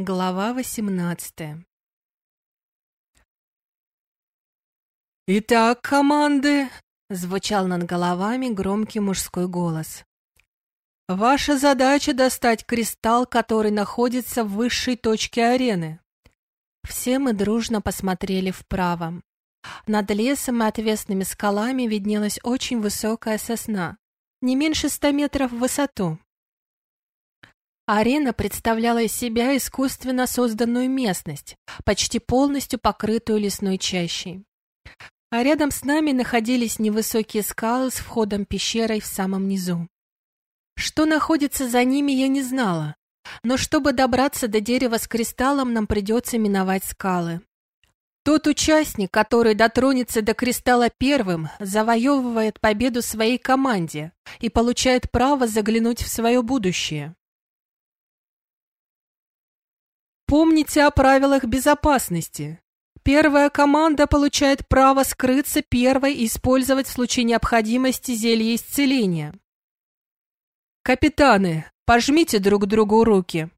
Глава восемнадцатая «Итак, команды!» — звучал над головами громкий мужской голос. «Ваша задача — достать кристалл, который находится в высшей точке арены». Все мы дружно посмотрели вправо. Над лесом и отвесными скалами виднелась очень высокая сосна, не меньше ста метров в высоту. Арена представляла из себя искусственно созданную местность, почти полностью покрытую лесной чащей. А рядом с нами находились невысокие скалы с входом пещерой в самом низу. Что находится за ними, я не знала, но чтобы добраться до дерева с кристаллом, нам придется миновать скалы. Тот участник, который дотронется до кристалла первым, завоевывает победу своей команде и получает право заглянуть в свое будущее. Помните о правилах безопасности. Первая команда получает право скрыться первой и использовать в случае необходимости зелье исцеления. Капитаны, пожмите друг другу руки.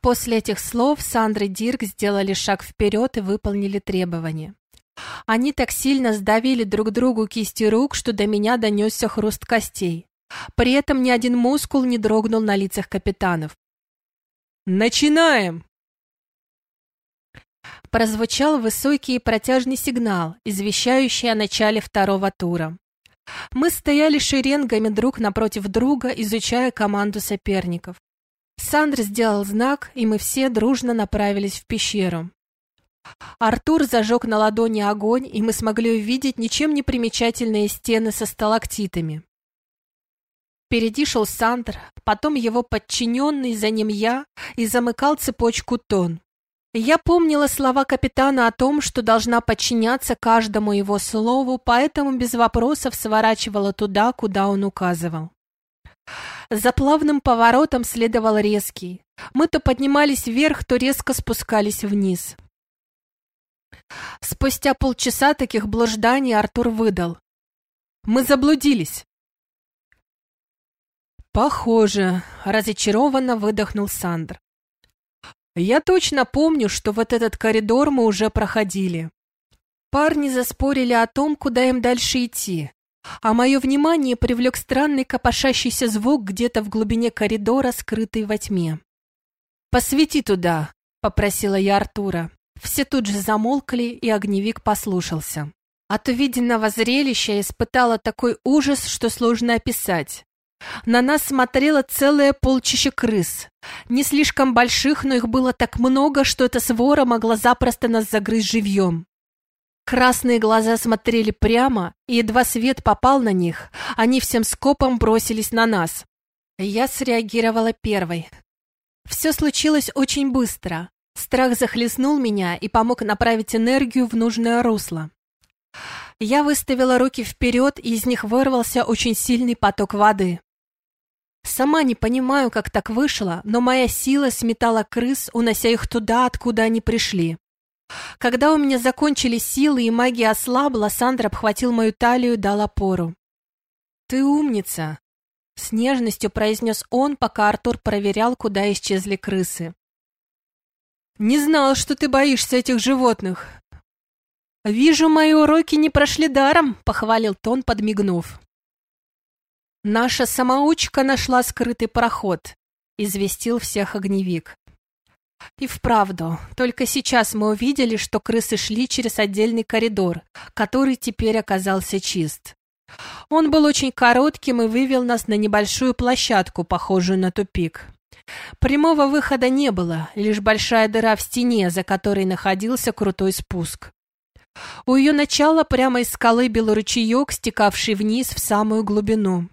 После этих слов Сандра и Дирк сделали шаг вперед и выполнили требования. Они так сильно сдавили друг другу кисти рук, что до меня донесся хруст костей. При этом ни один мускул не дрогнул на лицах капитанов. «Начинаем!» Прозвучал высокий и протяжный сигнал, извещающий о начале второго тура. Мы стояли шеренгами друг напротив друга, изучая команду соперников. Сандр сделал знак, и мы все дружно направились в пещеру. Артур зажег на ладони огонь, и мы смогли увидеть ничем не примечательные стены со сталактитами. Впереди шел Сандр, потом его подчиненный, за ним я, и замыкал цепочку тон. Я помнила слова капитана о том, что должна подчиняться каждому его слову, поэтому без вопросов сворачивала туда, куда он указывал. За плавным поворотом следовал резкий. Мы то поднимались вверх, то резко спускались вниз. Спустя полчаса таких блужданий Артур выдал. «Мы заблудились!» «Похоже», — разочарованно выдохнул Сандр. «Я точно помню, что вот этот коридор мы уже проходили». Парни заспорили о том, куда им дальше идти, а мое внимание привлек странный копошащийся звук где-то в глубине коридора, скрытый во тьме. «Посвети туда», — попросила я Артура. Все тут же замолкли, и огневик послушался. От увиденного зрелища испытала такой ужас, что сложно описать. На нас смотрело целое полчище крыс. Не слишком больших, но их было так много, что эта свора могла запросто нас загрызть живьем. Красные глаза смотрели прямо, и едва свет попал на них, они всем скопом бросились на нас. Я среагировала первой. Все случилось очень быстро. Страх захлестнул меня и помог направить энергию в нужное русло. Я выставила руки вперед, и из них вырвался очень сильный поток воды. Сама не понимаю, как так вышло, но моя сила сметала крыс, унося их туда, откуда они пришли. Когда у меня закончились силы и магия ослабла, Сандра обхватил мою талию и дал опору. «Ты умница!» — с нежностью произнес он, пока Артур проверял, куда исчезли крысы. «Не знал, что ты боишься этих животных!» «Вижу, мои уроки не прошли даром», — похвалил Тон, подмигнув. «Наша самоучка нашла скрытый проход», — известил всех огневик. И вправду, только сейчас мы увидели, что крысы шли через отдельный коридор, который теперь оказался чист. Он был очень коротким и вывел нас на небольшую площадку, похожую на тупик. Прямого выхода не было, лишь большая дыра в стене, за которой находился крутой спуск. У ее начала прямо из скалы бил ручеек, стекавший вниз в самую глубину.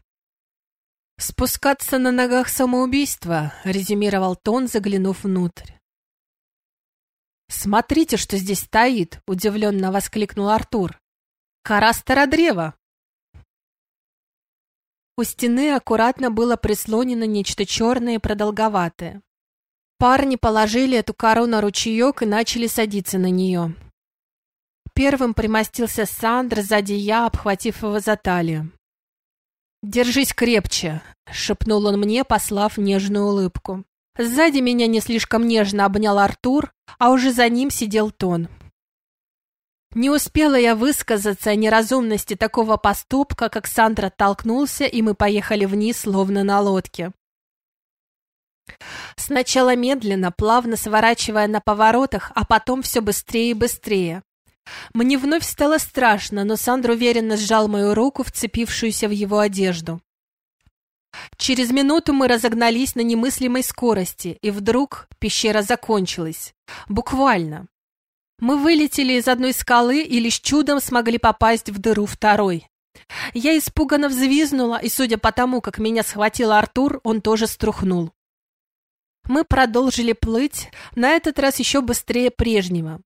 «Спускаться на ногах самоубийства», — резюмировал Тон, заглянув внутрь. «Смотрите, что здесь стоит!» — удивленно воскликнул Артур. «Кора стародрева!» У стены аккуратно было прислонено нечто черное и продолговатое. Парни положили эту кору на ручеек и начали садиться на нее. Первым примостился Сандр, сзади я, обхватив его за талию. «Держись крепче», — шепнул он мне, послав нежную улыбку. Сзади меня не слишком нежно обнял Артур, а уже за ним сидел Тон. Не успела я высказаться о неразумности такого поступка, как Сандра толкнулся, и мы поехали вниз, словно на лодке. Сначала медленно, плавно сворачивая на поворотах, а потом все быстрее и быстрее. Мне вновь стало страшно, но Сандр уверенно сжал мою руку, вцепившуюся в его одежду. Через минуту мы разогнались на немыслимой скорости, и вдруг пещера закончилась. Буквально. Мы вылетели из одной скалы и лишь чудом смогли попасть в дыру второй. Я испуганно взвизнула, и, судя по тому, как меня схватил Артур, он тоже струхнул. Мы продолжили плыть, на этот раз еще быстрее прежнего.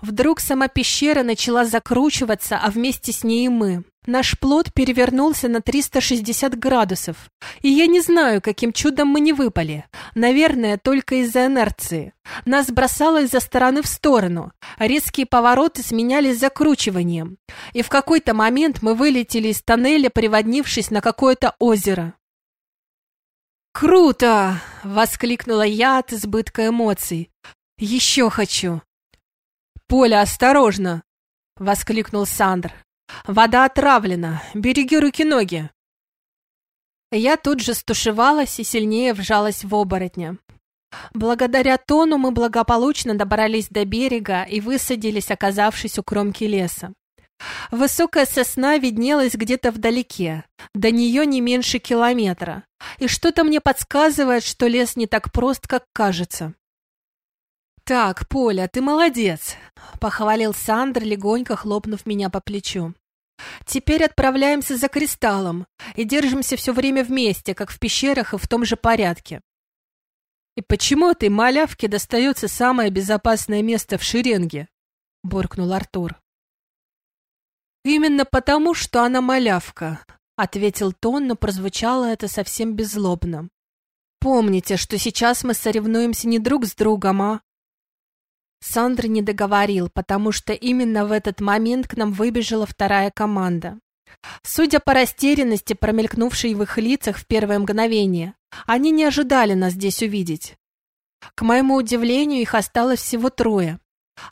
Вдруг сама пещера начала закручиваться, а вместе с ней и мы. Наш плод перевернулся на 360 градусов. И я не знаю, каким чудом мы не выпали. Наверное, только из-за инерции. Нас бросало из-за стороны в сторону. Резкие повороты сменялись закручиванием. И в какой-то момент мы вылетели из тоннеля, приводнившись на какое-то озеро. «Круто!» — воскликнула я от избытка эмоций. «Еще хочу!» «Поля, осторожно!» — воскликнул Сандр. «Вода отравлена! Береги руки-ноги!» Я тут же стушевалась и сильнее вжалась в оборотня. Благодаря тону мы благополучно добрались до берега и высадились, оказавшись у кромки леса. Высокая сосна виднелась где-то вдалеке, до нее не меньше километра, и что-то мне подсказывает, что лес не так прост, как кажется. «Так, Поля, ты молодец!» — похвалил Сандр, легонько хлопнув меня по плечу. «Теперь отправляемся за кристаллом и держимся все время вместе, как в пещерах и в том же порядке». «И почему этой малявке достается самое безопасное место в шеренге?» — буркнул Артур. «Именно потому, что она малявка», — ответил Тон, но прозвучало это совсем беззлобно. «Помните, что сейчас мы соревнуемся не друг с другом, а...» Сандр не договорил, потому что именно в этот момент к нам выбежала вторая команда. Судя по растерянности, промелькнувшей в их лицах в первое мгновение, они не ожидали нас здесь увидеть. К моему удивлению, их осталось всего трое.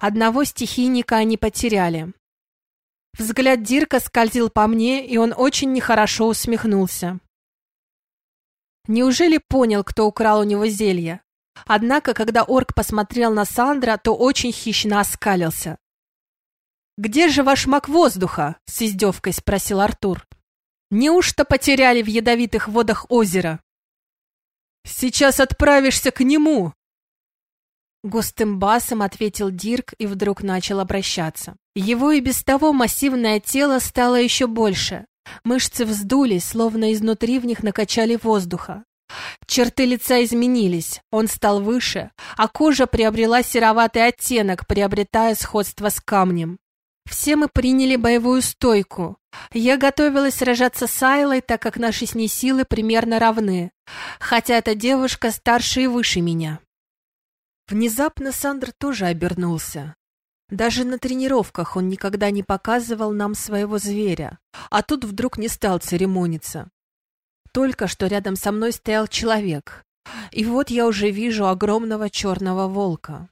Одного стихийника они потеряли. Взгляд Дирка скользил по мне, и он очень нехорошо усмехнулся. Неужели понял, кто украл у него зелье? Однако, когда орк посмотрел на Сандра, то очень хищно оскалился. «Где же ваш маг воздуха?» — с издевкой спросил Артур. «Неужто потеряли в ядовитых водах озера?» «Сейчас отправишься к нему!» Густым басом ответил Дирк и вдруг начал обращаться. Его и без того массивное тело стало еще больше. Мышцы вздулись, словно изнутри в них накачали воздуха. Черты лица изменились, он стал выше, а кожа приобрела сероватый оттенок, приобретая сходство с камнем. Все мы приняли боевую стойку. Я готовилась сражаться с Айлой, так как наши с ней силы примерно равны, хотя эта девушка старше и выше меня. Внезапно Сандр тоже обернулся. Даже на тренировках он никогда не показывал нам своего зверя, а тут вдруг не стал церемониться. Только что рядом со мной стоял человек, и вот я уже вижу огромного черного волка.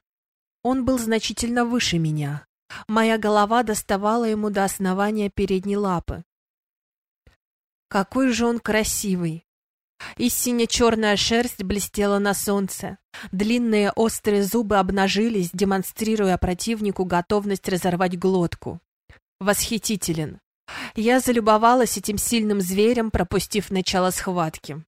Он был значительно выше меня. Моя голова доставала ему до основания передней лапы. Какой же он красивый! И сине-черная шерсть блестела на солнце. Длинные острые зубы обнажились, демонстрируя противнику готовность разорвать глотку. Восхитителен. Я залюбовалась этим сильным зверем, пропустив начало схватки.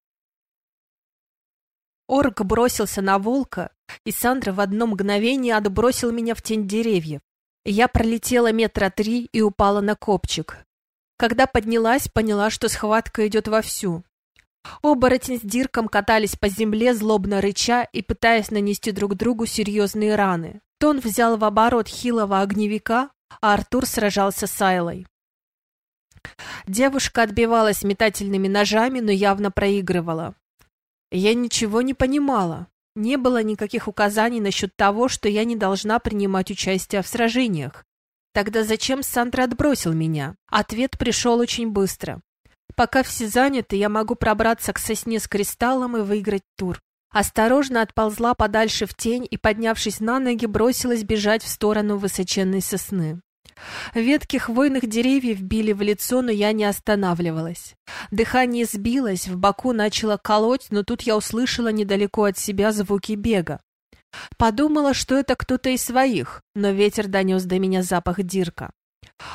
Орк бросился на волка, и Сандра в одно мгновение отбросил меня в тень деревьев. Я пролетела метра три и упала на копчик. Когда поднялась, поняла, что схватка идет вовсю. Оборотень с Дирком катались по земле, злобно рыча и пытаясь нанести друг другу серьезные раны. Тон взял в оборот хилого огневика, а Артур сражался с Айлой. Девушка отбивалась метательными ножами, но явно проигрывала. Я ничего не понимала. Не было никаких указаний насчет того, что я не должна принимать участие в сражениях. Тогда зачем Сандра отбросил меня? Ответ пришел очень быстро. Пока все заняты, я могу пробраться к сосне с кристаллом и выиграть тур. Осторожно отползла подальше в тень и, поднявшись на ноги, бросилась бежать в сторону высоченной сосны. Ветки хвойных деревьев били в лицо, но я не останавливалась. Дыхание сбилось, в боку начало колоть, но тут я услышала недалеко от себя звуки бега. Подумала, что это кто-то из своих, но ветер донес до меня запах Дирка.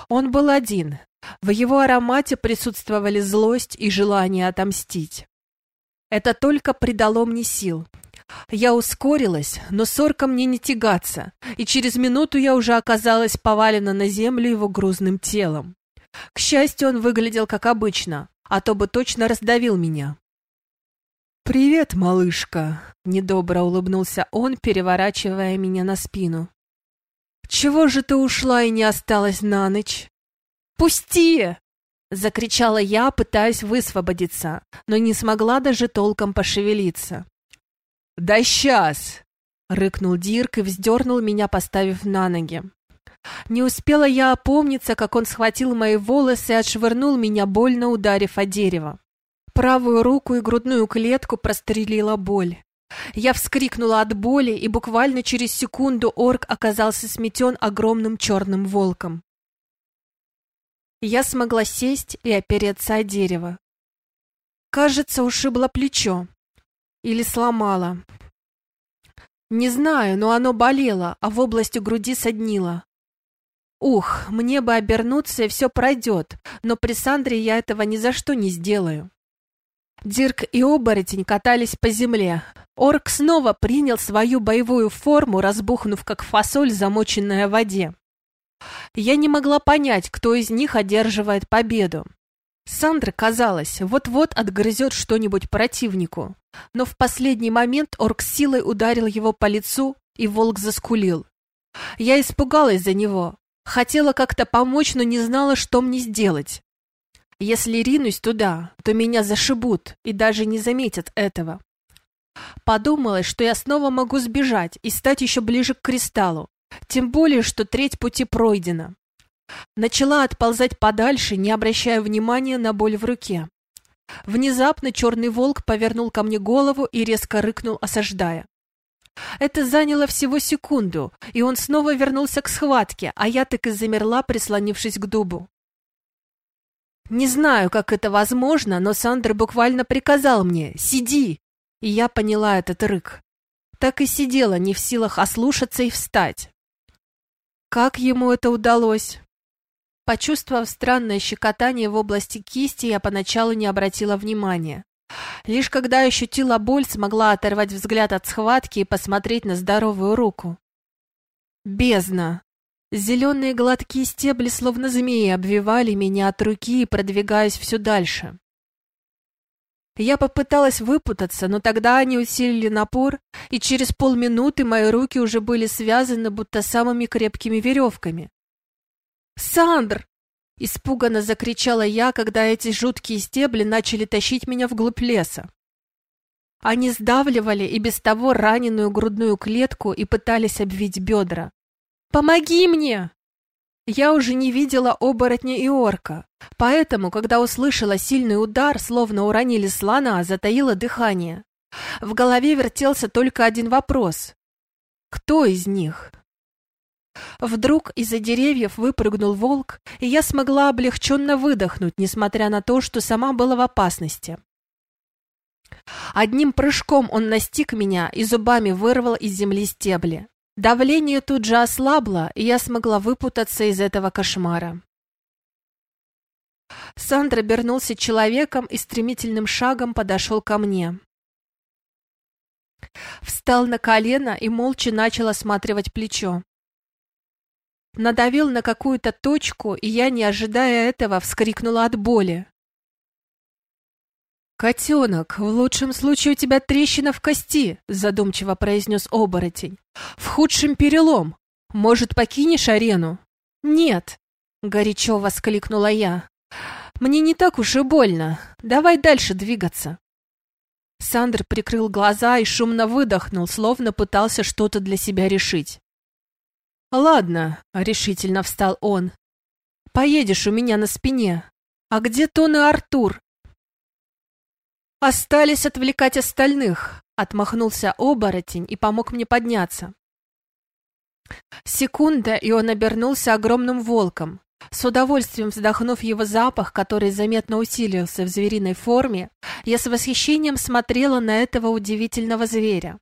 Он был один. В его аромате присутствовали злость и желание отомстить. Это только придало мне сил. Я ускорилась, но сорка мне не тягаться, и через минуту я уже оказалась повалена на землю его грузным телом. К счастью, он выглядел как обычно, а то бы точно раздавил меня. «Привет, малышка!» — недобро улыбнулся он, переворачивая меня на спину. «Чего же ты ушла и не осталась на ночь?» «Пусти!» — закричала я, пытаясь высвободиться, но не смогла даже толком пошевелиться. «Да сейчас!» — рыкнул Дирк и вздернул меня, поставив на ноги. Не успела я опомниться, как он схватил мои волосы и отшвырнул меня, больно ударив о дерево. Правую руку и грудную клетку прострелила боль. Я вскрикнула от боли, и буквально через секунду орк оказался сметен огромным черным волком. Я смогла сесть и опереться о дерево. Кажется, ушибло плечо. Или сломала. Не знаю, но оно болело, а в области груди соднило. Ух, мне бы обернуться, и все пройдет, но при Сандре я этого ни за что не сделаю. Дирк и оборотень катались по земле. Орк снова принял свою боевую форму, разбухнув как фасоль, замоченная в воде. Я не могла понять, кто из них одерживает победу. Сандра, казалось, вот-вот отгрызет что-нибудь противнику. Но в последний момент орк силой ударил его по лицу, и волк заскулил. Я испугалась за него. Хотела как-то помочь, но не знала, что мне сделать. Если ринусь туда, то меня зашибут и даже не заметят этого. Подумалось, что я снова могу сбежать и стать еще ближе к кристаллу. Тем более, что треть пути пройдена. Начала отползать подальше, не обращая внимания на боль в руке. Внезапно черный волк повернул ко мне голову и резко рыкнул, осаждая. Это заняло всего секунду, и он снова вернулся к схватке, а я так и замерла, прислонившись к дубу. Не знаю, как это возможно, но Сандер буквально приказал мне «Сиди!» И я поняла этот рык. Так и сидела, не в силах ослушаться и встать. Как ему это удалось? Почувствовав странное щекотание в области кисти, я поначалу не обратила внимания. Лишь когда ощутила боль, смогла оторвать взгляд от схватки и посмотреть на здоровую руку. Бездна! Зеленые гладкие стебли, словно змеи, обвивали меня от руки, продвигаясь все дальше. Я попыталась выпутаться, но тогда они усилили напор, и через полминуты мои руки уже были связаны будто самыми крепкими веревками. «Сандр!» — испуганно закричала я, когда эти жуткие стебли начали тащить меня вглубь леса. Они сдавливали и без того раненую грудную клетку и пытались обвить бедра. «Помоги мне!» Я уже не видела оборотня и орка, поэтому, когда услышала сильный удар, словно уронили слона, затаила дыхание. В голове вертелся только один вопрос. Кто из них? Вдруг из-за деревьев выпрыгнул волк, и я смогла облегченно выдохнуть, несмотря на то, что сама была в опасности. Одним прыжком он настиг меня и зубами вырвал из земли стебли. Давление тут же ослабло, и я смогла выпутаться из этого кошмара. Сандра обернулся человеком и стремительным шагом подошел ко мне. Встал на колено и молча начал осматривать плечо надавил на какую-то точку, и я, не ожидая этого, вскрикнула от боли. «Котенок, в лучшем случае у тебя трещина в кости», — задумчиво произнес оборотень. «В худшем перелом. Может, покинешь арену?» «Нет», — горячо воскликнула я. «Мне не так уж и больно. Давай дальше двигаться». Сандр прикрыл глаза и шумно выдохнул, словно пытался что-то для себя решить. «Ладно», — решительно встал он. «Поедешь у меня на спине. А где Тон и Артур?» Остались отвлекать остальных, отмахнулся оборотень и помог мне подняться. Секунда, и он обернулся огромным волком. С удовольствием вздохнув его запах, который заметно усилился в звериной форме, я с восхищением смотрела на этого удивительного зверя.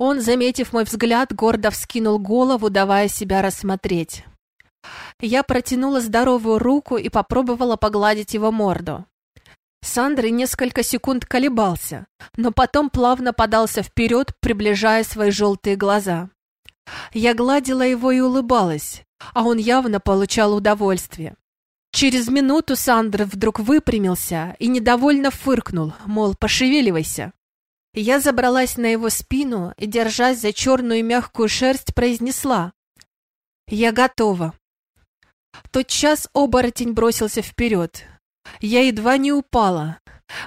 Он, заметив мой взгляд, гордо вскинул голову, давая себя рассмотреть. Я протянула здоровую руку и попробовала погладить его морду. Сандры несколько секунд колебался, но потом плавно подался вперед, приближая свои желтые глаза. Я гладила его и улыбалась, а он явно получал удовольствие. Через минуту Сандр вдруг выпрямился и недовольно фыркнул, мол, пошевеливайся. Я забралась на его спину и, держась за черную мягкую шерсть, произнесла «Я готова». тот час оборотень бросился вперед. Я едва не упала.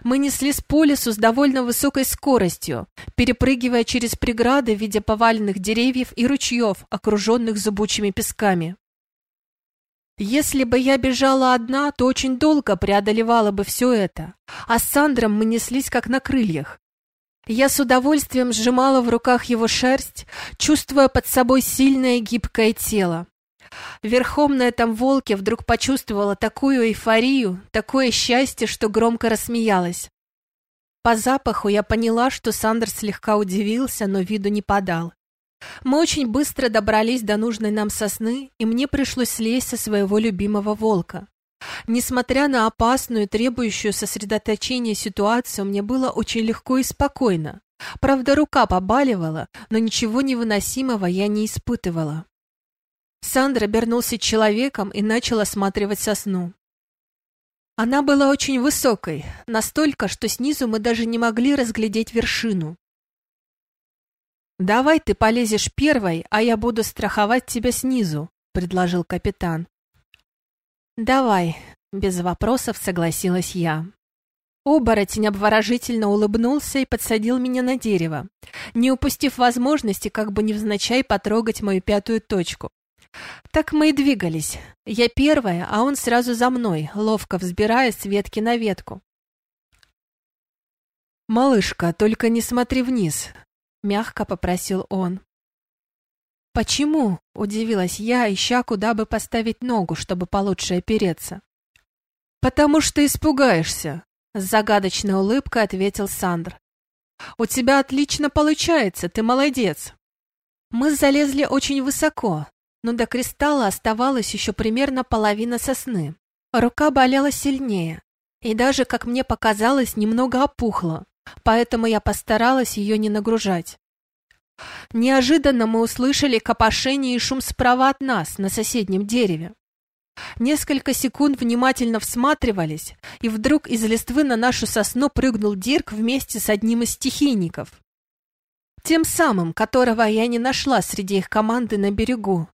Мы неслись по лесу с довольно высокой скоростью, перепрыгивая через преграды в виде поваленных деревьев и ручьев, окруженных зубучими песками. Если бы я бежала одна, то очень долго преодолевала бы все это, а с Сандром мы неслись как на крыльях. Я с удовольствием сжимала в руках его шерсть, чувствуя под собой сильное гибкое тело. Верхом на этом волке вдруг почувствовала такую эйфорию, такое счастье, что громко рассмеялась. По запаху я поняла, что Сандер слегка удивился, но виду не подал. Мы очень быстро добрались до нужной нам сосны, и мне пришлось слезть со своего любимого волка. Несмотря на опасную, требующую сосредоточения ситуацию, мне было очень легко и спокойно. Правда, рука побаливала, но ничего невыносимого я не испытывала. Сандра обернулся человеком и начал осматривать сосну. Она была очень высокой, настолько, что снизу мы даже не могли разглядеть вершину. «Давай ты полезешь первой, а я буду страховать тебя снизу», — предложил капитан. «Давай», — без вопросов согласилась я. Оборотень обворожительно улыбнулся и подсадил меня на дерево, не упустив возможности как бы невзначай потрогать мою пятую точку. Так мы и двигались. Я первая, а он сразу за мной, ловко взбираясь с ветки на ветку. «Малышка, только не смотри вниз», — мягко попросил он. «Почему?» — удивилась я, ища, куда бы поставить ногу, чтобы получше опереться. «Потому что испугаешься», — с загадочной улыбкой ответил Сандр. «У тебя отлично получается, ты молодец». Мы залезли очень высоко, но до кристалла оставалась еще примерно половина сосны. Рука болела сильнее, и даже, как мне показалось, немного опухла, поэтому я постаралась ее не нагружать. Неожиданно мы услышали копошение и шум справа от нас, на соседнем дереве. Несколько секунд внимательно всматривались, и вдруг из листвы на нашу сосну прыгнул Дирк вместе с одним из стихийников. Тем самым, которого я не нашла среди их команды на берегу.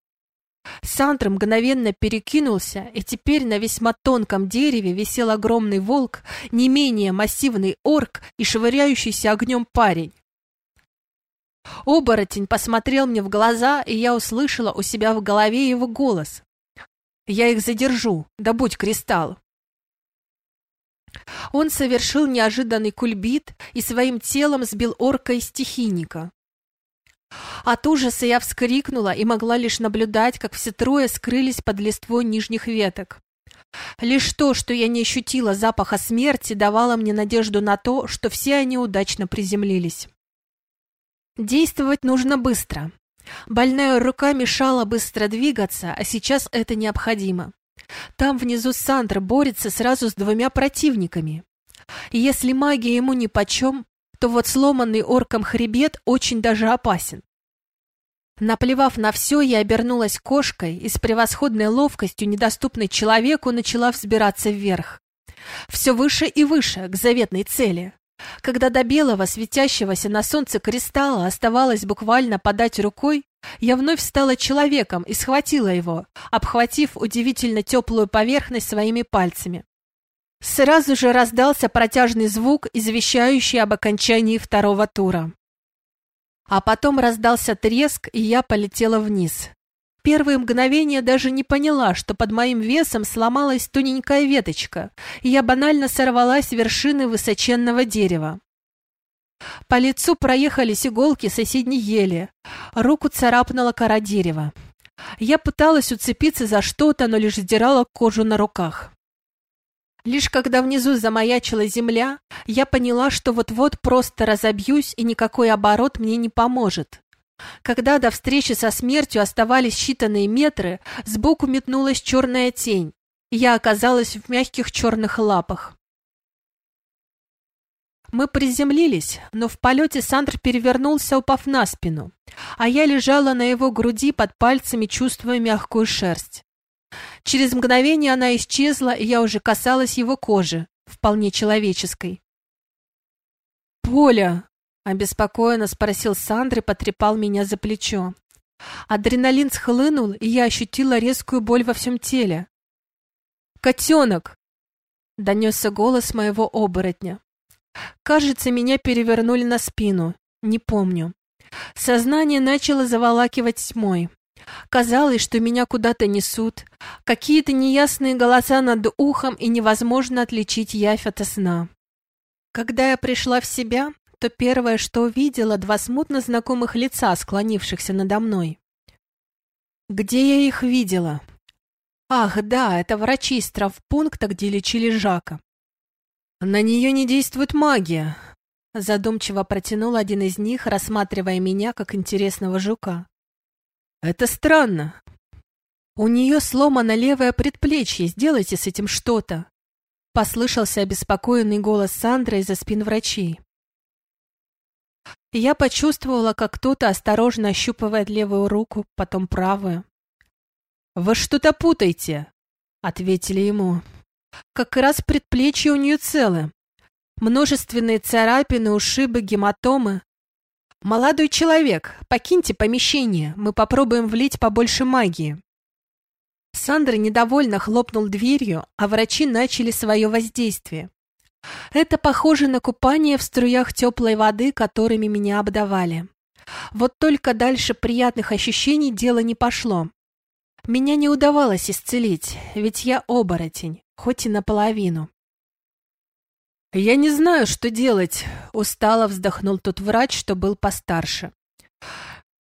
Сандр мгновенно перекинулся, и теперь на весьма тонком дереве висел огромный волк, не менее массивный орк и швыряющийся огнем парень. Оборотень посмотрел мне в глаза, и я услышала у себя в голове его голос. «Я их задержу, добудь кристалл». Он совершил неожиданный кульбит и своим телом сбил орка из стихийника. От ужаса я вскрикнула и могла лишь наблюдать, как все трое скрылись под листвой нижних веток. Лишь то, что я не ощутила запаха смерти, давало мне надежду на то, что все они удачно приземлились. Действовать нужно быстро. Больная рука мешала быстро двигаться, а сейчас это необходимо. Там внизу Сандр борется сразу с двумя противниками. Если магия ему нипочем, то вот сломанный орком хребет очень даже опасен. Наплевав на все, я обернулась кошкой и с превосходной ловкостью, недоступной человеку, начала взбираться вверх. Все выше и выше, к заветной цели. Когда до белого, светящегося на солнце кристалла оставалось буквально подать рукой, я вновь стала человеком и схватила его, обхватив удивительно теплую поверхность своими пальцами. Сразу же раздался протяжный звук, извещающий об окончании второго тура. А потом раздался треск, и я полетела вниз. Первые мгновения даже не поняла, что под моим весом сломалась тоненькая веточка, и я банально сорвалась с вершины высоченного дерева. По лицу проехались иголки соседней ели, руку царапнула кора дерева. Я пыталась уцепиться за что-то, но лишь сдирала кожу на руках. Лишь когда внизу замаячила земля, я поняла, что вот-вот просто разобьюсь, и никакой оборот мне не поможет. Когда до встречи со смертью оставались считанные метры, сбоку метнулась черная тень, и я оказалась в мягких черных лапах. Мы приземлились, но в полете Сандр перевернулся, упав на спину, а я лежала на его груди под пальцами, чувствуя мягкую шерсть. Через мгновение она исчезла, и я уже касалась его кожи, вполне человеческой. «Поля!» — обеспокоенно спросил Сандр и потрепал меня за плечо. Адреналин схлынул, и я ощутила резкую боль во всем теле. «Котенок!» — донесся голос моего оборотня. Кажется, меня перевернули на спину. Не помню. Сознание начало заволакивать тьмой. Казалось, что меня куда-то несут. Какие-то неясные голоса над ухом, и невозможно отличить явь от сна. Когда я пришла в себя, то первое, что увидела, два смутно знакомых лица, склонившихся надо мной. Где я их видела? Ах, да, это врачи из травпункта, где лечили Жака. «На нее не действует магия», — задумчиво протянул один из них, рассматривая меня как интересного жука. «Это странно. У нее сломано левое предплечье, сделайте с этим что-то», — послышался обеспокоенный голос Сандры из-за спин врачей. Я почувствовала, как кто-то осторожно ощупывает левую руку, потом правую. «Вы что-то путаете», — ответили ему. Как раз предплечья у нее целы. Множественные царапины, ушибы, гематомы. «Молодой человек, покиньте помещение, мы попробуем влить побольше магии». Сандра недовольно хлопнул дверью, а врачи начали свое воздействие. Это похоже на купание в струях теплой воды, которыми меня обдавали. Вот только дальше приятных ощущений дело не пошло. Меня не удавалось исцелить, ведь я оборотень хоть и наполовину. «Я не знаю, что делать», — устало вздохнул тот врач, что был постарше.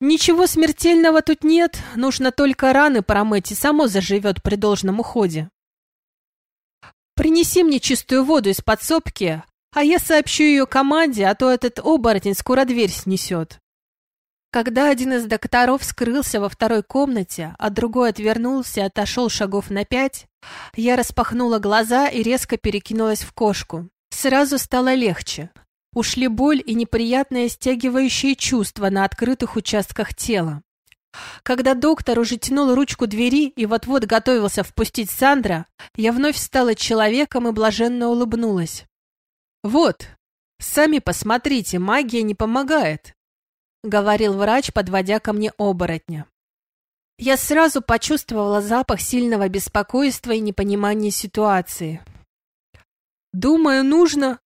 «Ничего смертельного тут нет, нужно только раны промыть, и само заживет при должном уходе. Принеси мне чистую воду из подсобки, а я сообщу ее команде, а то этот оборотень скоро дверь снесет». Когда один из докторов скрылся во второй комнате, а другой отвернулся и отошел шагов на пять, я распахнула глаза и резко перекинулась в кошку. Сразу стало легче. Ушли боль и неприятное стягивающее чувство на открытых участках тела. Когда доктор уже тянул ручку двери и вот-вот готовился впустить Сандра, я вновь стала человеком и блаженно улыбнулась. «Вот, сами посмотрите, магия не помогает. — говорил врач, подводя ко мне оборотня. Я сразу почувствовала запах сильного беспокойства и непонимания ситуации. «Думаю, нужно...»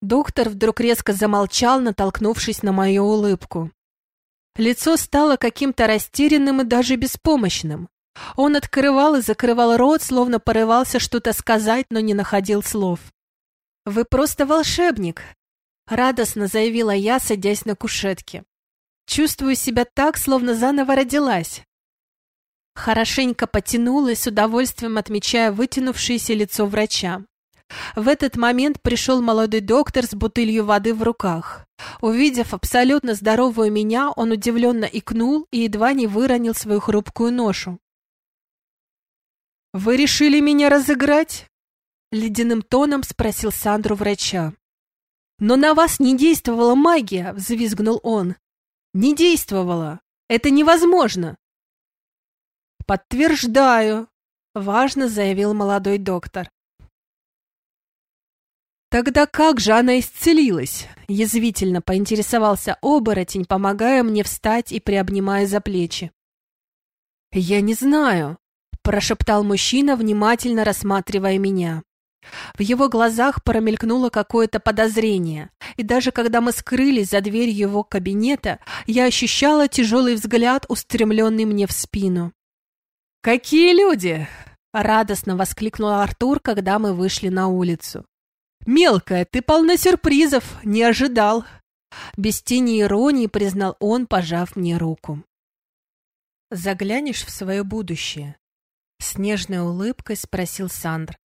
Доктор вдруг резко замолчал, натолкнувшись на мою улыбку. Лицо стало каким-то растерянным и даже беспомощным. Он открывал и закрывал рот, словно порывался что-то сказать, но не находил слов. «Вы просто волшебник!» Радостно заявила я, садясь на кушетке. Чувствую себя так, словно заново родилась. Хорошенько потянулась, с удовольствием отмечая вытянувшееся лицо врача. В этот момент пришел молодой доктор с бутылью воды в руках. Увидев абсолютно здоровую меня, он удивленно икнул и едва не выронил свою хрупкую ношу. «Вы решили меня разыграть?» Ледяным тоном спросил Сандру врача. «Но на вас не действовала магия!» — взвизгнул он. «Не действовала! Это невозможно!» «Подтверждаю!» — важно заявил молодой доктор. «Тогда как же она исцелилась?» — язвительно поинтересовался оборотень, помогая мне встать и приобнимая за плечи. «Я не знаю», — прошептал мужчина, внимательно рассматривая меня. В его глазах промелькнуло какое-то подозрение, и даже когда мы скрылись за дверью его кабинета, я ощущала тяжелый взгляд, устремленный мне в спину. «Какие люди!» — радостно воскликнул Артур, когда мы вышли на улицу. «Мелкая, ты полна сюрпризов, не ожидал!» Без тени иронии признал он, пожав мне руку. «Заглянешь в свое будущее?» С нежной улыбкой спросил Сандр.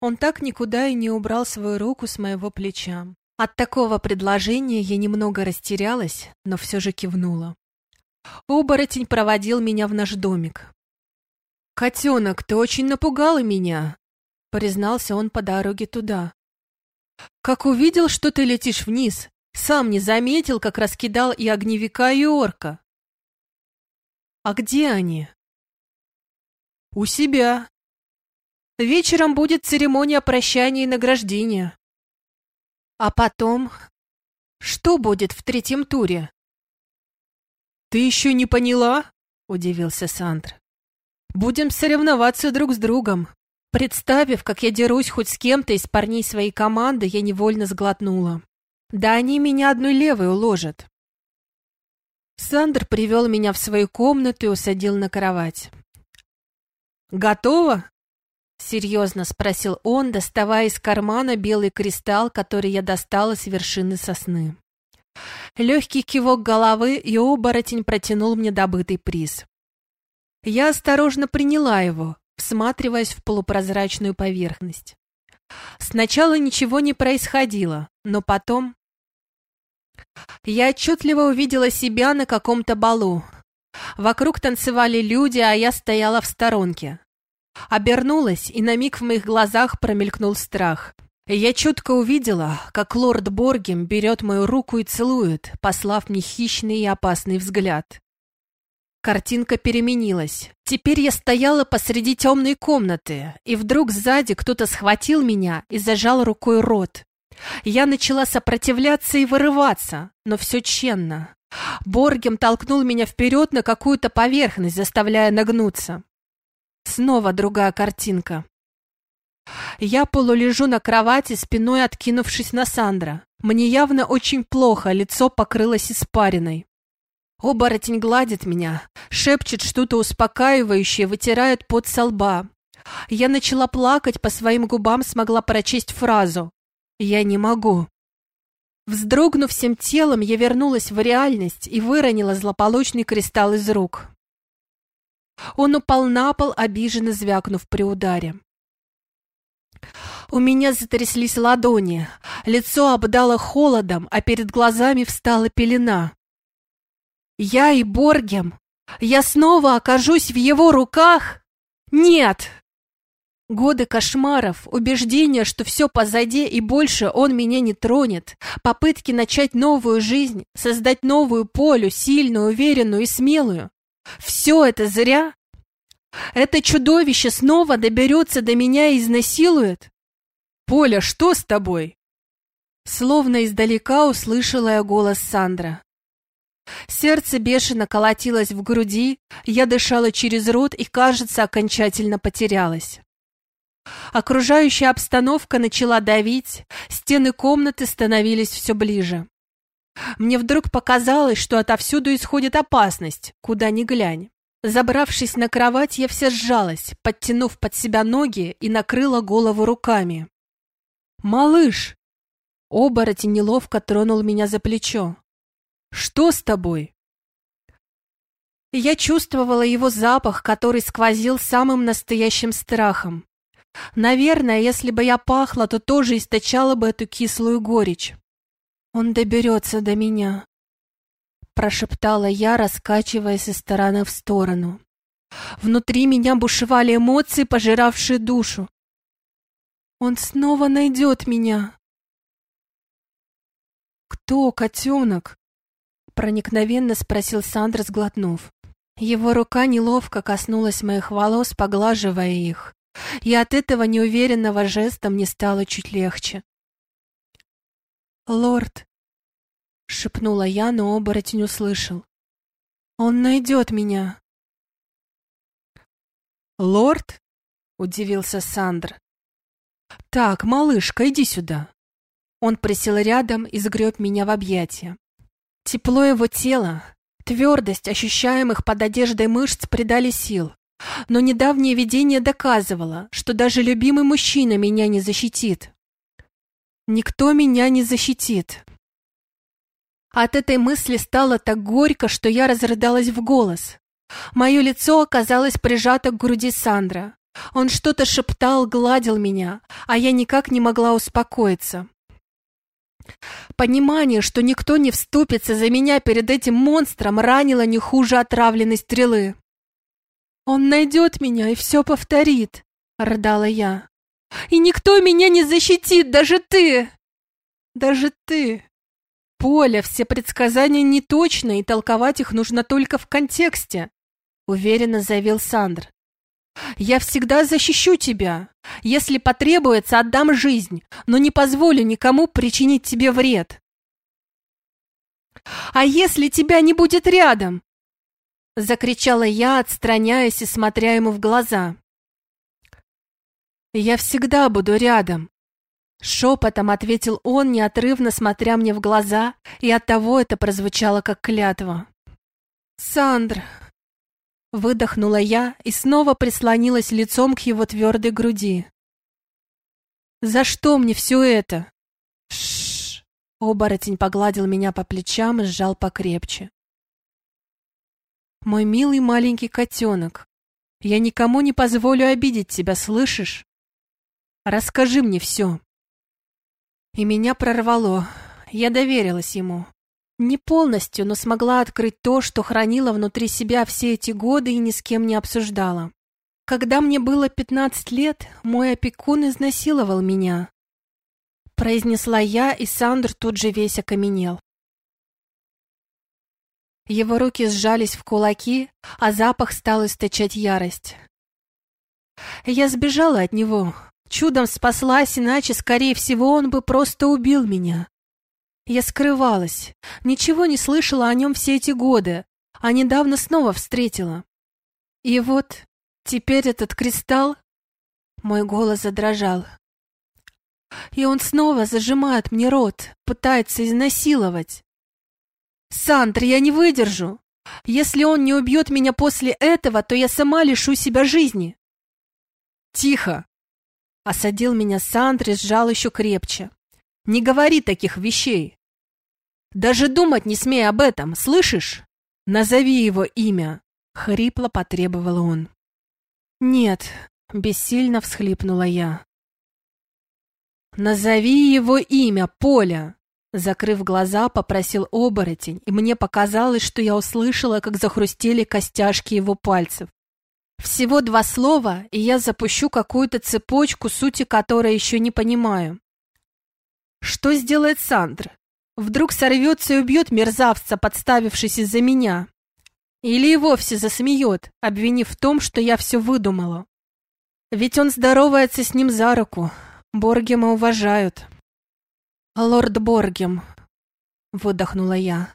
Он так никуда и не убрал свою руку с моего плеча. От такого предложения я немного растерялась, но все же кивнула. Оборотень проводил меня в наш домик. «Котенок, ты очень напугала меня», — признался он по дороге туда. «Как увидел, что ты летишь вниз, сам не заметил, как раскидал и огневика, и орка». «А где они?» «У себя», Вечером будет церемония прощания и награждения. А потом... Что будет в третьем туре? Ты еще не поняла? Удивился Сандр. Будем соревноваться друг с другом. Представив, как я дерусь хоть с кем-то из парней своей команды, я невольно сглотнула. Да они меня одной левой уложат. Сандр привел меня в свою комнату и усадил на кровать. «Готово?» Серьезно спросил он, доставая из кармана белый кристалл, который я достала с вершины сосны. Легкий кивок головы, и оборотень протянул мне добытый приз. Я осторожно приняла его, всматриваясь в полупрозрачную поверхность. Сначала ничего не происходило, но потом... Я отчетливо увидела себя на каком-то балу. Вокруг танцевали люди, а я стояла в сторонке. Обернулась, и на миг в моих глазах промелькнул страх. Я четко увидела, как лорд Боргем берет мою руку и целует, послав мне хищный и опасный взгляд. Картинка переменилась. Теперь я стояла посреди темной комнаты, и вдруг сзади кто-то схватил меня и зажал рукой рот. Я начала сопротивляться и вырываться, но все тщенно. Боргем толкнул меня вперед на какую-то поверхность, заставляя нагнуться. Снова другая картинка. Я полулежу на кровати, спиной откинувшись на Сандра. Мне явно очень плохо, лицо покрылось испариной. Оборотень гладит меня, шепчет что-то успокаивающее, вытирает пот со лба. Я начала плакать, по своим губам смогла прочесть фразу «Я не могу». Вздрогнув всем телом, я вернулась в реальность и выронила злополучный кристалл из рук. Он упал на пол, обиженно звякнув при ударе. У меня затряслись ладони, лицо обдало холодом, а перед глазами встала пелена. Я и Боргем? Я снова окажусь в его руках? Нет! Годы кошмаров, убеждение, что все позади и больше он меня не тронет, попытки начать новую жизнь, создать новую полю, сильную, уверенную и смелую. Все это зря? Это чудовище снова доберется до меня и изнасилует? Поля, что с тобой? Словно издалека услышала я голос Сандра. Сердце бешено колотилось в груди, я дышала через рот и, кажется, окончательно потерялась. Окружающая обстановка начала давить, стены комнаты становились все ближе. Мне вдруг показалось, что отовсюду исходит опасность, куда ни глянь. Забравшись на кровать, я вся сжалась, подтянув под себя ноги и накрыла голову руками. «Малыш!» Оборотень неловко тронул меня за плечо. «Что с тобой?» Я чувствовала его запах, который сквозил самым настоящим страхом. Наверное, если бы я пахла, то тоже источала бы эту кислую горечь. Он доберется до меня, прошептала я, раскачиваясь из стороны в сторону. Внутри меня бушевали эмоции, пожиравшие душу. Он снова найдет меня. «Кто, котенок?» — проникновенно спросил Сандра, сглотнув. Его рука неловко коснулась моих волос, поглаживая их, и от этого неуверенного жеста мне стало чуть легче. «Лорд», — шепнула я, но оборотень услышал. «Он найдет меня». «Лорд?» — удивился Сандр. «Так, малышка, иди сюда». Он присел рядом и сгреб меня в объятия. Тепло его тела, твердость ощущаемых под одеждой мышц придали сил. Но недавнее видение доказывало, что даже любимый мужчина меня не защитит. Никто меня не защитит. От этой мысли стало так горько, что я разрыдалась в голос. Мое лицо оказалось прижато к груди Сандра. Он что-то шептал, гладил меня, а я никак не могла успокоиться. Понимание, что никто не вступится за меня перед этим монстром, ранило не хуже отравленной стрелы. «Он найдет меня и все повторит», — рыдала я. «И никто меня не защитит, даже ты!» «Даже ты!» «Поля, все предсказания неточны, и толковать их нужно только в контексте», — уверенно заявил Сандр. «Я всегда защищу тебя. Если потребуется, отдам жизнь, но не позволю никому причинить тебе вред». «А если тебя не будет рядом?» — закричала я, отстраняясь и смотря ему в глаза. «Я всегда буду рядом», Шепотом ответил он, неотрывно смотря мне в глаза, и оттого это прозвучало как клятва. «Сандр!» Выдохнула я и снова прислонилась лицом к его твердой груди. «За что мне все это?» Шш! Оборотень погладил меня по плечам и сжал покрепче. «Мой милый маленький котенок, я никому не позволю обидеть тебя, слышишь? Расскажи мне все». И меня прорвало. Я доверилась ему. Не полностью, но смогла открыть то, что хранила внутри себя все эти годы и ни с кем не обсуждала. Когда мне было 15 лет, мой опекун изнасиловал меня. Произнесла я, и Сандр тут же весь окаменел. Его руки сжались в кулаки, а запах стал источать ярость. Я сбежала от него, Чудом спаслась, иначе, скорее всего, он бы просто убил меня. Я скрывалась, ничего не слышала о нем все эти годы, а недавно снова встретила. И вот теперь этот кристалл... Мой голос задрожал. И он снова зажимает мне рот, пытается изнасиловать. «Сандр, я не выдержу. Если он не убьет меня после этого, то я сама лишу себя жизни». «Тихо!» Осадил меня Сандр и сжал еще крепче. «Не говори таких вещей! Даже думать не смей об этом, слышишь? Назови его имя!» — хрипло потребовал он. «Нет», — бессильно всхлипнула я. «Назови его имя, Поля!» Закрыв глаза, попросил оборотень, и мне показалось, что я услышала, как захрустели костяшки его пальцев. Всего два слова, и я запущу какую-то цепочку, сути которой еще не понимаю. Что сделает Сандр? Вдруг сорвется и убьет мерзавца, подставившись из-за меня? Или и вовсе засмеет, обвинив в том, что я все выдумала? Ведь он здоровается с ним за руку. Боргема уважают. «Лорд Боргем», — выдохнула я.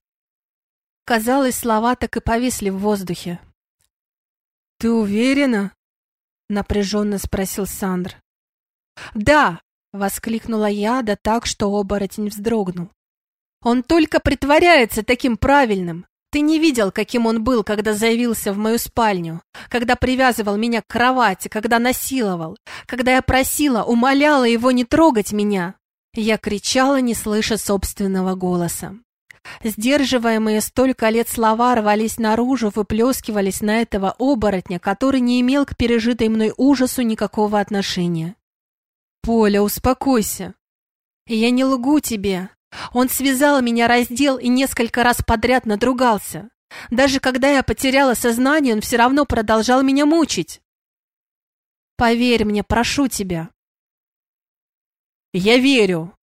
Казалось, слова так и повисли в воздухе. «Ты уверена?» — напряженно спросил Сандр. «Да!» — воскликнула я, да так, что оборотень вздрогнул. «Он только притворяется таким правильным. Ты не видел, каким он был, когда заявился в мою спальню, когда привязывал меня к кровати, когда насиловал, когда я просила, умоляла его не трогать меня». Я кричала, не слыша собственного голоса. Сдерживаемые столько лет слова рвались наружу, выплескивались на этого оборотня, который не имел к пережитой мной ужасу никакого отношения. «Поля, успокойся!» «Я не лгу тебе. Он связал меня, раздел и несколько раз подряд надругался. Даже когда я потеряла сознание, он все равно продолжал меня мучить. Поверь мне, прошу тебя». «Я верю»,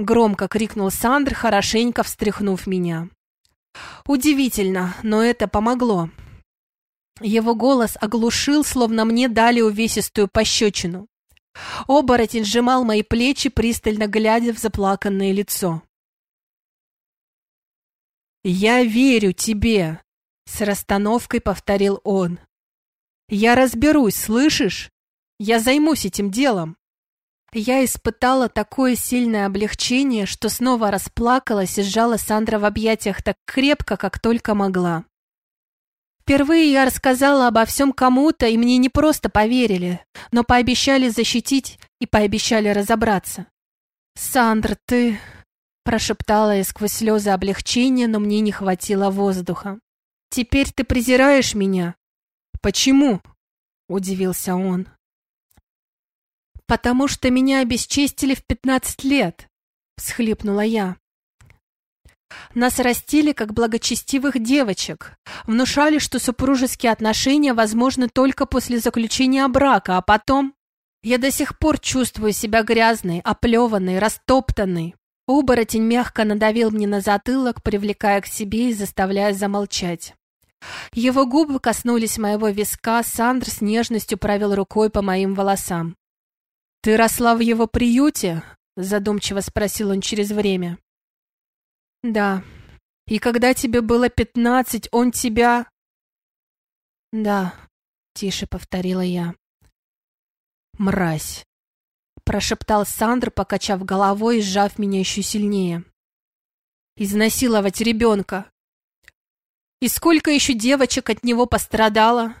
Громко крикнул Сандр, хорошенько встряхнув меня. Удивительно, но это помогло. Его голос оглушил, словно мне дали увесистую пощечину. Оборотень сжимал мои плечи, пристально глядя в заплаканное лицо. «Я верю тебе!» — с расстановкой повторил он. «Я разберусь, слышишь? Я займусь этим делом. Я испытала такое сильное облегчение, что снова расплакалась и сжала Сандра в объятиях так крепко, как только могла. Впервые я рассказала обо всем кому-то, и мне не просто поверили, но пообещали защитить и пообещали разобраться. «Сандр, ты...» — прошептала я сквозь слезы облегчения, но мне не хватило воздуха. «Теперь ты презираешь меня?» «Почему?» — удивился он. «Потому что меня обесчестили в пятнадцать лет», — всхлипнула я. Нас растили как благочестивых девочек, внушали, что супружеские отношения возможны только после заключения брака, а потом... Я до сих пор чувствую себя грязной, оплеванной, растоптанной. Оборотень мягко надавил мне на затылок, привлекая к себе и заставляя замолчать. Его губы коснулись моего виска, Сандр с нежностью провел рукой по моим волосам. «Ты росла в его приюте?» — задумчиво спросил он через время. Да. И когда тебе было пятнадцать, он тебя... Да, тише повторила я. Мразь. Прошептал Сандр, покачав головой и сжав меня еще сильнее. Изнасиловать ребенка. И сколько еще девочек от него пострадало?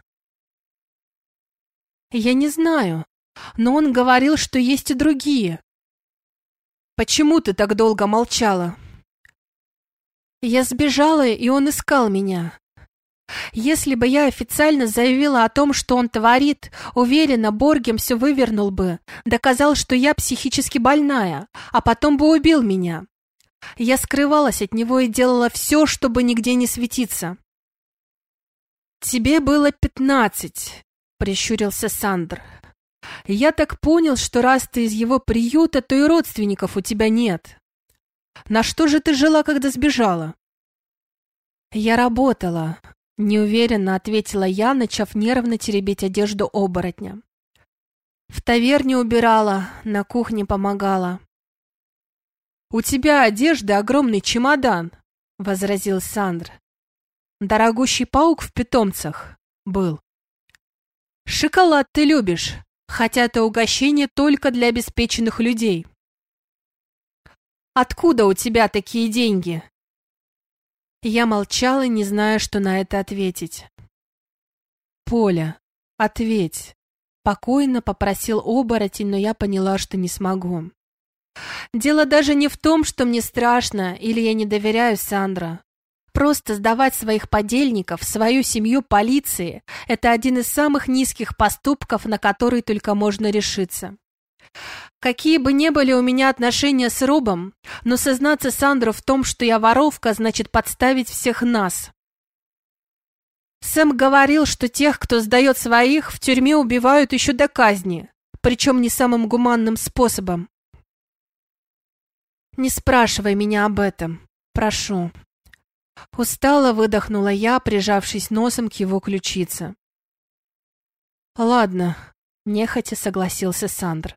Я не знаю, но он говорил, что есть и другие. Почему ты так долго молчала? Я сбежала, и он искал меня. Если бы я официально заявила о том, что он творит, уверена, Боргем все вывернул бы, доказал, что я психически больная, а потом бы убил меня. Я скрывалась от него и делала все, чтобы нигде не светиться. «Тебе было пятнадцать», — прищурился Сандр. «Я так понял, что раз ты из его приюта, то и родственников у тебя нет». На что же ты жила, когда сбежала? Я работала, неуверенно ответила я, начав нервно теребить одежду оборотня. В таверне убирала, на кухне помогала. «У тебя одежда огромный чемодан», — возразил Сандр. «Дорогущий паук в питомцах был». «Шоколад ты любишь, хотя это угощение только для обеспеченных людей». Откуда у тебя такие деньги?» Я молчала, не зная, что на это ответить. «Поля, ответь!» Покойно попросил оборотень, но я поняла, что не смогу. Дело даже не в том, что мне страшно или я не доверяю Сандра. Просто сдавать своих подельников, свою семью полиции – это один из самых низких поступков, на который только можно решиться. Какие бы ни были у меня отношения с Робом, но сознаться Сандру в том, что я воровка, значит подставить всех нас. Сэм говорил, что тех, кто сдает своих, в тюрьме убивают еще до казни, причем не самым гуманным способом. Не спрашивай меня об этом, прошу. Устало выдохнула я, прижавшись носом к его ключице. Ладно, нехотя согласился Сандр.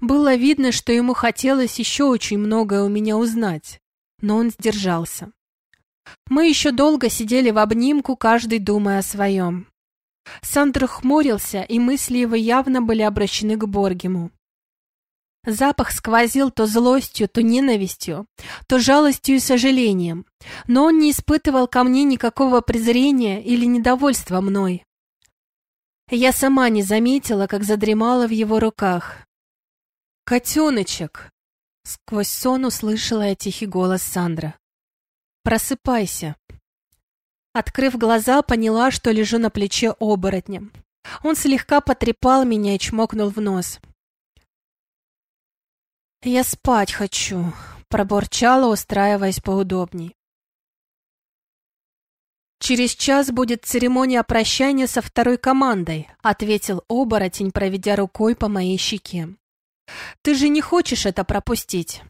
Было видно, что ему хотелось еще очень многое у меня узнать, но он сдержался. Мы еще долго сидели в обнимку, каждый думая о своем. Сандр хмурился, и мысли его явно были обращены к Боргему. Запах сквозил то злостью, то ненавистью, то жалостью и сожалением, но он не испытывал ко мне никакого презрения или недовольства мной. Я сама не заметила, как задремала в его руках. «Котеночек!» Сквозь сон услышала я тихий голос Сандра. «Просыпайся!» Открыв глаза, поняла, что лежу на плече оборотня. Он слегка потрепал меня и чмокнул в нос. «Я спать хочу», — пробурчала, устраиваясь поудобней. «Через час будет церемония прощания со второй командой», — ответил оборотень, проведя рукой по моей щеке. Ты же не хочешь это пропустить?»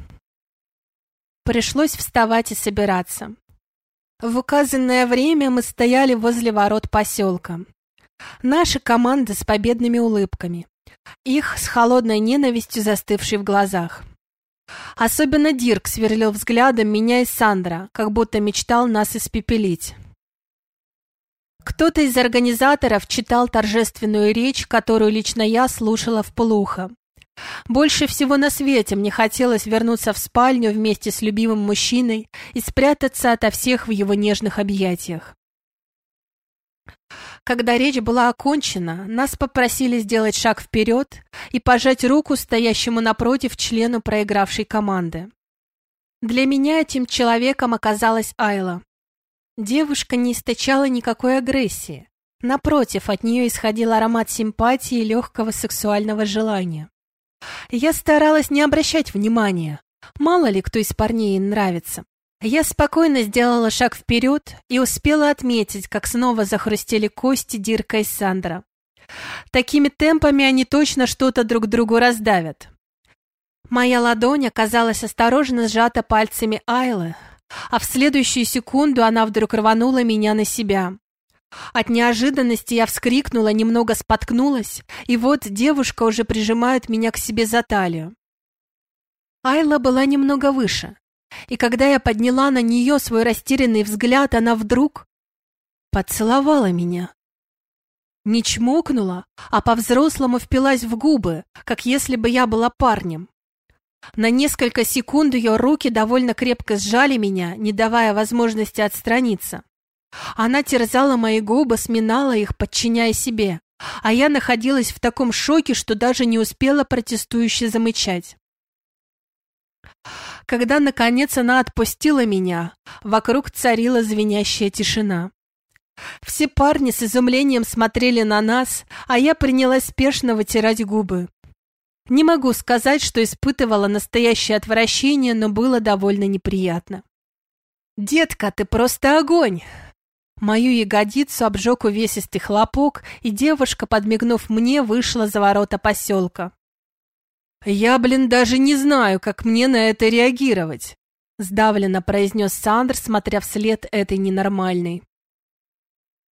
Пришлось вставать и собираться. В указанное время мы стояли возле ворот поселка. Наша команда с победными улыбками. Их с холодной ненавистью, застывшей в глазах. Особенно Дирк сверлил взглядом меня и Сандра, как будто мечтал нас испепелить. Кто-то из организаторов читал торжественную речь, которую лично я слушала в полухо. Больше всего на свете мне хотелось вернуться в спальню вместе с любимым мужчиной и спрятаться ото всех в его нежных объятиях. Когда речь была окончена, нас попросили сделать шаг вперед и пожать руку стоящему напротив члену проигравшей команды. Для меня этим человеком оказалась Айла. Девушка не источала никакой агрессии. Напротив, от нее исходил аромат симпатии и легкого сексуального желания. Я старалась не обращать внимания. Мало ли кто из парней ей нравится. Я спокойно сделала шаг вперед и успела отметить, как снова захрустели кости Дирка и Сандра. Такими темпами они точно что-то друг другу раздавят. Моя ладонь оказалась осторожно сжата пальцами Айлы, а в следующую секунду она вдруг рванула меня на себя. От неожиданности я вскрикнула, немного споткнулась, и вот девушка уже прижимает меня к себе за талию. Айла была немного выше, и когда я подняла на нее свой растерянный взгляд, она вдруг поцеловала меня. Не чмокнула, а по-взрослому впилась в губы, как если бы я была парнем. На несколько секунд ее руки довольно крепко сжали меня, не давая возможности отстраниться. Она терзала мои губы, сминала их, подчиняя себе, а я находилась в таком шоке, что даже не успела протестующе замычать. Когда, наконец, она отпустила меня, вокруг царила звенящая тишина. Все парни с изумлением смотрели на нас, а я принялась спешно вытирать губы. Не могу сказать, что испытывала настоящее отвращение, но было довольно неприятно. «Детка, ты просто огонь!» Мою ягодицу обжег увесистый хлопок, и девушка, подмигнув мне, вышла за ворота поселка. «Я, блин, даже не знаю, как мне на это реагировать», — сдавленно произнес Сандр, смотря вслед этой ненормальной.